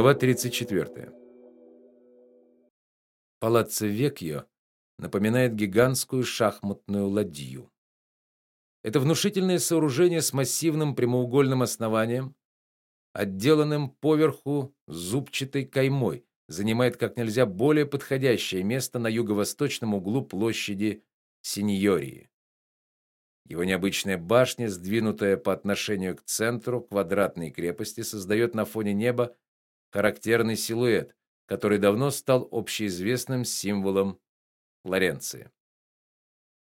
Глава 34. Палаццо Векьо напоминает гигантскую шахматную ладью. Это внушительное сооружение с массивным прямоугольным основанием, отделанным поверху зубчатой каймой, занимает как нельзя более подходящее место на юго-восточном углу площади Синьории. Его необычная башня, сдвинутая по отношению к центру квадратной крепости, создает на фоне неба характерный силуэт, который давно стал общеизвестным символом Флоренции.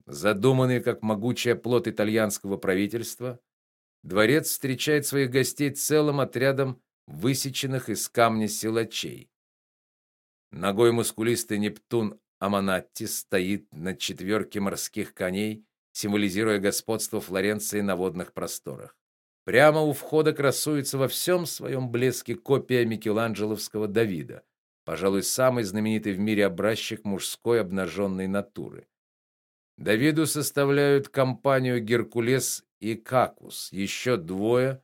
Задуманный как могучий плод итальянского правительства, дворец встречает своих гостей целым отрядом высеченных из камня силачей. Ногой мускулистый Нептун Аманатти стоит на четверке морских коней, символизируя господство Флоренции на водных просторах. Прямо у входа красуется во всем своем блеске копия Микеланджеловского Давида, пожалуй, самый знаменитый в мире образчик мужской обнаженной натуры. Давиду составляют компанию Геркулес и Какус, еще двое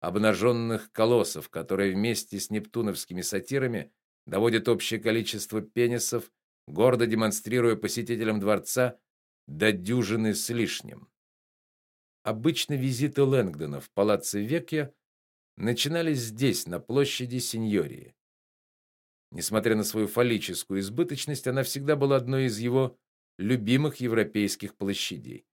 обнаженных колоссов, которые вместе с нептуновскими сатирами доводят общее количество пенисов, гордо демонстрируя посетителям дворца до дюжины с лишним. Обычно визиты Лэнгдона в палаццо Векья начинались здесь, на площади Синьории. Несмотря на свою фаллическую избыточность, она всегда была одной из его любимых европейских площадей.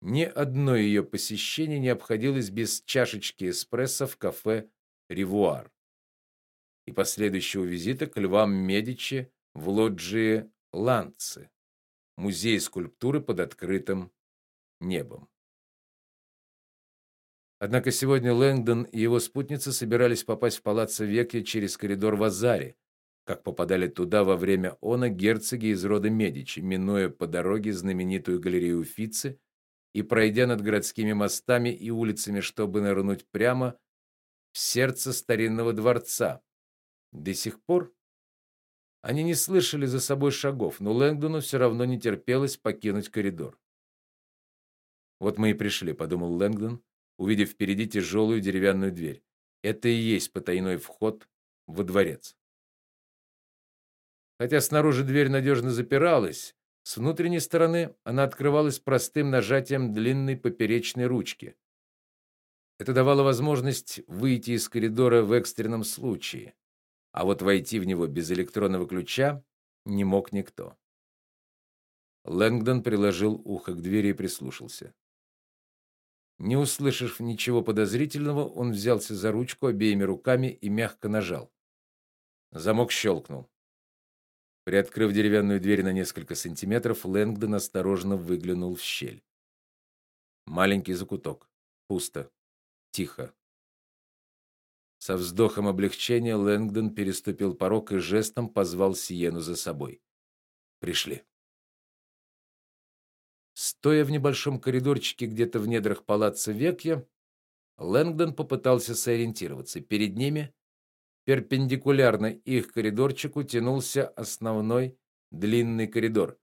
Ни одно ее посещение не обходилось без чашечки эспрессо в кафе Ривуар и последующего визита к львам Медичи в лоджии Ланци, музей скульптуры под открытым небом. Однако сегодня Лэнгдон и его спутница собирались попасть в палаццо Векья через коридор Вазари, как попадали туда во время она герцоги из рода Медичи, минуя по дороге знаменитую галерею Уффици и пройдя над городскими мостами и улицами, чтобы нырнуть прямо в сердце старинного дворца. До сих пор они не слышали за собой шагов, но Лэнгдону все равно не терпелось покинуть коридор. Вот мы и пришли, подумал Лэнгдон увидев впереди тяжелую деревянную дверь. Это и есть потайной вход во дворец. Хотя снаружи дверь надежно запиралась, с внутренней стороны она открывалась простым нажатием длинной поперечной ручки. Это давало возможность выйти из коридора в экстренном случае, а вот войти в него без электронного ключа не мог никто. Лэнгдон приложил ухо к двери и прислушался. Не услышав ничего подозрительного, он взялся за ручку обеими руками и мягко нажал. Замок щелкнул. Приоткрыв деревянную дверь на несколько сантиметров, Лэнгдон осторожно выглянул в щель. Маленький закуток. Пусто. Тихо. Со вздохом облегчения Лэнгдон переступил порог и жестом позвал Сиену за собой. Пришли. Стоя в небольшом коридорчике где-то в недрах палаццо Векья, Лэнгдон попытался сориентироваться. Перед ними, перпендикулярно их коридорчику, тянулся основной длинный коридор.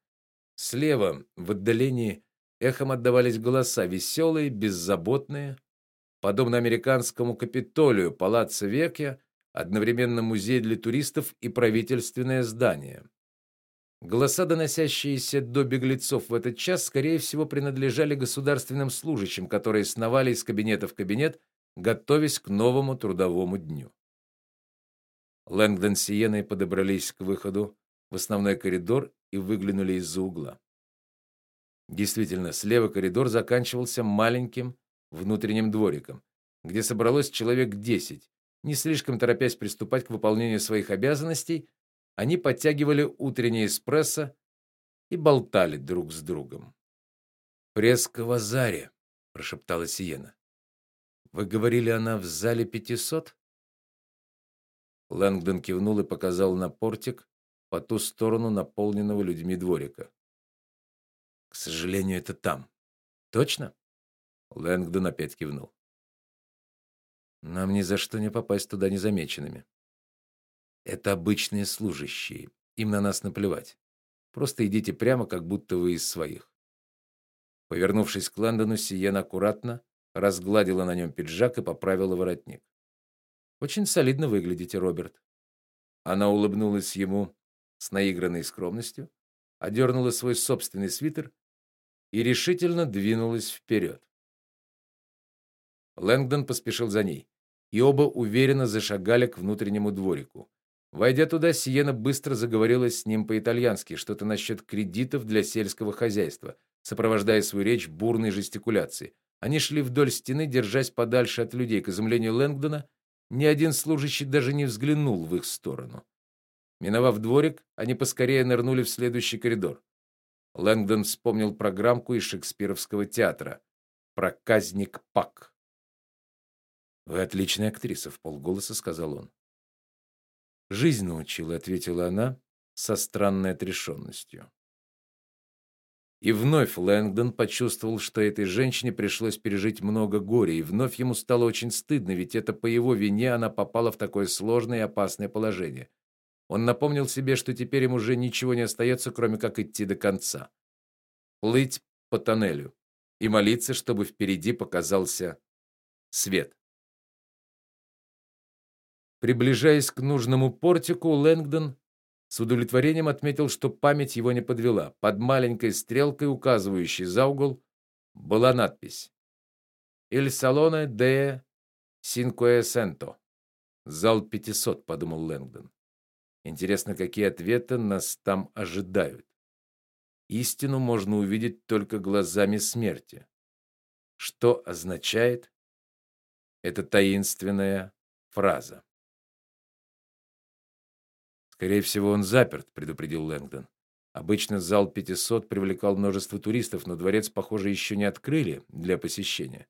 Слева, в отдалении, эхом отдавались голоса, веселые, беззаботные, подобно американскому Капитолию, палаццо Векья, одновременно музей для туристов и правительственное здание. Голоса, доносящиеся до беглецов в этот час, скорее всего, принадлежали государственным служащим, которые сновали из кабинета в кабинет, готовясь к новому трудовому дню. Лэнгдон с Сиеной подобрались к выходу в основной коридор и выглянули из-за угла. Действительно, слева коридор заканчивался маленьким внутренним двориком, где собралось человек десять, не слишком торопясь приступать к выполнению своих обязанностей, они подтягивали утренний эспрессо и болтали друг с другом. "Преска в Азаре", прошептала Сиена. "Вы говорили, она в зале 500?" Лэнгдон кивнул и показал на портик по ту сторону наполненного людьми дворика. К сожалению, это там. Точно? Лэнгдон опять кивнул. Нам ни за что не попасть туда незамеченными. Это обычные служащие. Им на нас наплевать. Просто идите прямо, как будто вы из своих. Повернувшись к Лэндону, Сиена аккуратно разгладила на нем пиджак и поправила воротник. Очень солидно выглядите, Роберт. Она улыбнулась ему с наигранной скромностью, одернула свой собственный свитер и решительно двинулась вперед. Лэнгдон поспешил за ней, и оба уверенно зашагали к внутреннему дворику. Войдя туда, Сиена быстро заговорила с ним по-итальянски, что-то насчет кредитов для сельского хозяйства, сопровождая свою речь бурной жестикуляцией. Они шли вдоль стены, держась подальше от людей. К изумлению Лэнгдона, ни один служащий даже не взглянул в их сторону. Миновав дворик, они поскорее нырнули в следующий коридор. Лэнгдон вспомнил программку из шекспировского театра Проказник Пак. Вы отличная актриса, в полголоса сказал он. Жизнь научила, ответила она со странной отрешенностью. И вновь Лэнгдон почувствовал, что этой женщине пришлось пережить много горя, и вновь ему стало очень стыдно, ведь это по его вине она попала в такое сложное и опасное положение. Он напомнил себе, что теперь ему уже ничего не остается, кроме как идти до конца. Плыть по тоннелю и молиться, чтобы впереди показался свет. Приближаясь к нужному портику, Лэнгдон с удовлетворением отметил, что память его не подвела. Под маленькой стрелкой, указывающей за угол, была надпись: "Il Salone de Cinquecento". Зал 500, подумал Лэнгдон. Интересно, какие ответы нас там ожидают. Истину можно увидеть только глазами смерти. Что означает эта таинственная фраза? Скорее всего, он заперт, предупредил Лэнгдон. Обычно зал 500 привлекал множество туристов, но дворец, похоже, еще не открыли для посещения.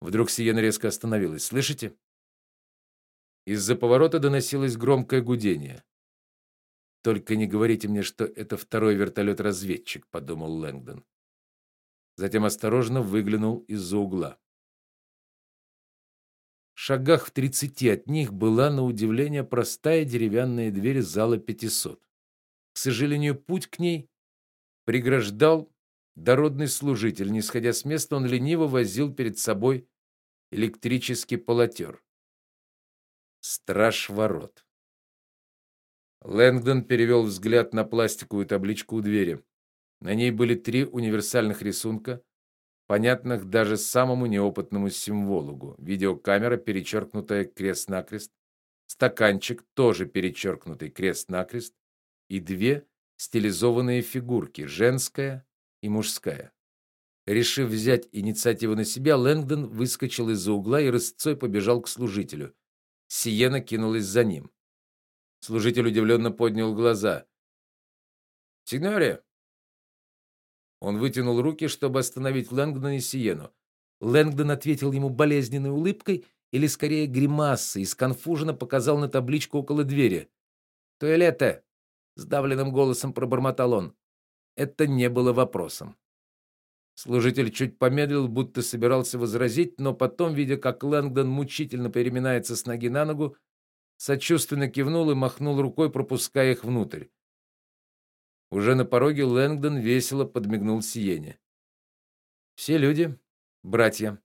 Вдруг Сиена резко остановилась. Слышите? Из-за поворота доносилось громкое гудение. Только не говорите мне, что это второй вертолет-разведчик», — подумал Лэнгдон. Затем осторожно выглянул из-за угла шагах в тридцати от них была на удивление простая деревянная дверь зала 500. К сожалению, путь к ней преграждал дородный служитель. Не сходя с места, он лениво возил перед собой электрический полотер. Страж ворот. Лэнгдон перевел взгляд на пластиковую табличку у двери. На ней были три универсальных рисунка, понятных даже самому неопытному символогу. Видеокамера, перечеркнутая крест-накрест, стаканчик, тоже перечеркнутый крест-накрест, и две стилизованные фигурки, женская и мужская. Решив взять инициативу на себя, Лэнгдон выскочил из-за угла и рысцой побежал к служителю. Сиена кинулась за ним. Служитель удивленно поднял глаза. "Сигноре, он вытянул руки, чтобы остановить Лэнгдона и Сиену. Лэнгдон ответил ему болезненной улыбкой или скорее гримасой и сконфуженно показал на табличку около двери. "Туалете", сдавленным голосом пробормотал он. Это не было вопросом. Служитель чуть помедлил, будто собирался возразить, но потом, видя, как Лэнгдон мучительно переминается с ноги на ногу, сочувственно кивнул и махнул рукой, пропуская их внутрь. Уже на пороге Лэнгдон весело подмигнул Сиене. Все люди братья,